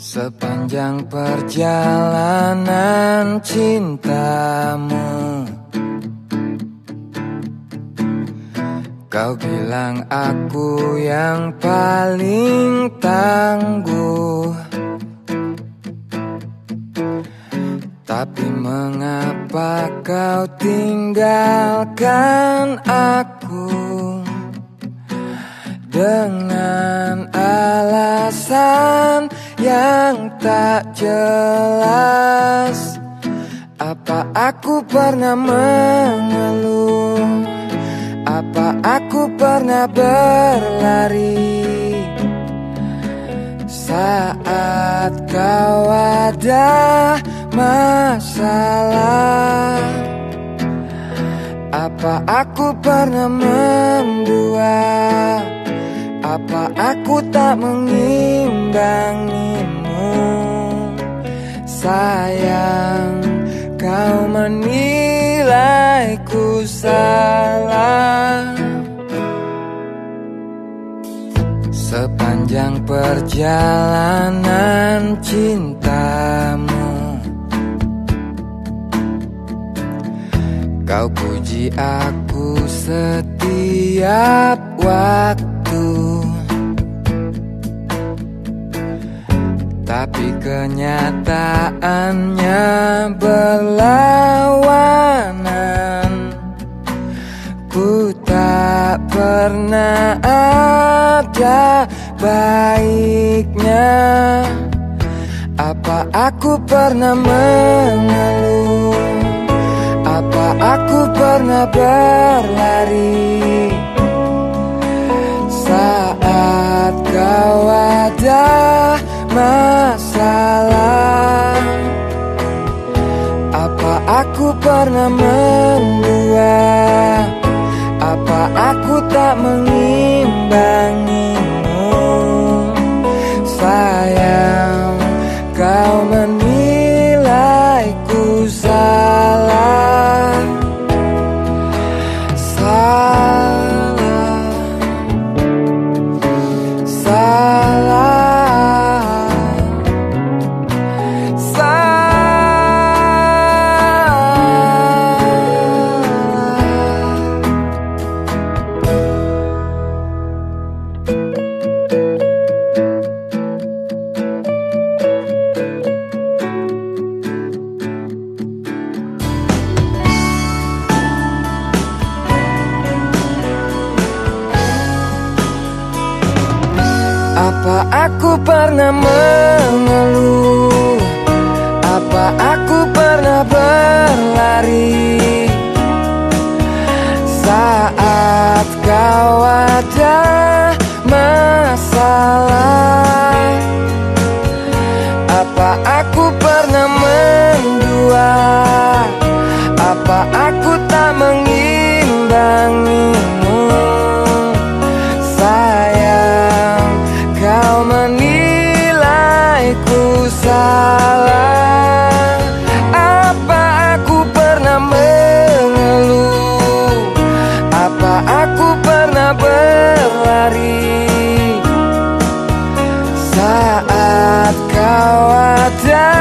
Sepanjang perjalanan cintamu Kau bilang aku yang paling tangguh. Tapi mengapa kau tinggalkan aku? Dengan alasan yang tak jelas. Apa aku pernah mengeluh? Apa aku pernah berlari? Saat kau ada masalah Apa aku pernah mendua Apa aku tak mengimbangi Sayang kau menilaiku salah. Sepanjang perjalanan cintamu Kau puji aku setiap waktu Tapi kenyataannya berlawanan. Ku tak pernah ada baiknya. Apa aku pernah mengeluh? Apa aku pernah berlari masalah. Apa aku pernah mendua Apa aku pernah mengeluh? Apa aku pernah berlari? Saat kau ada masalah Apa aku pernah mendua? Apa aku kau ada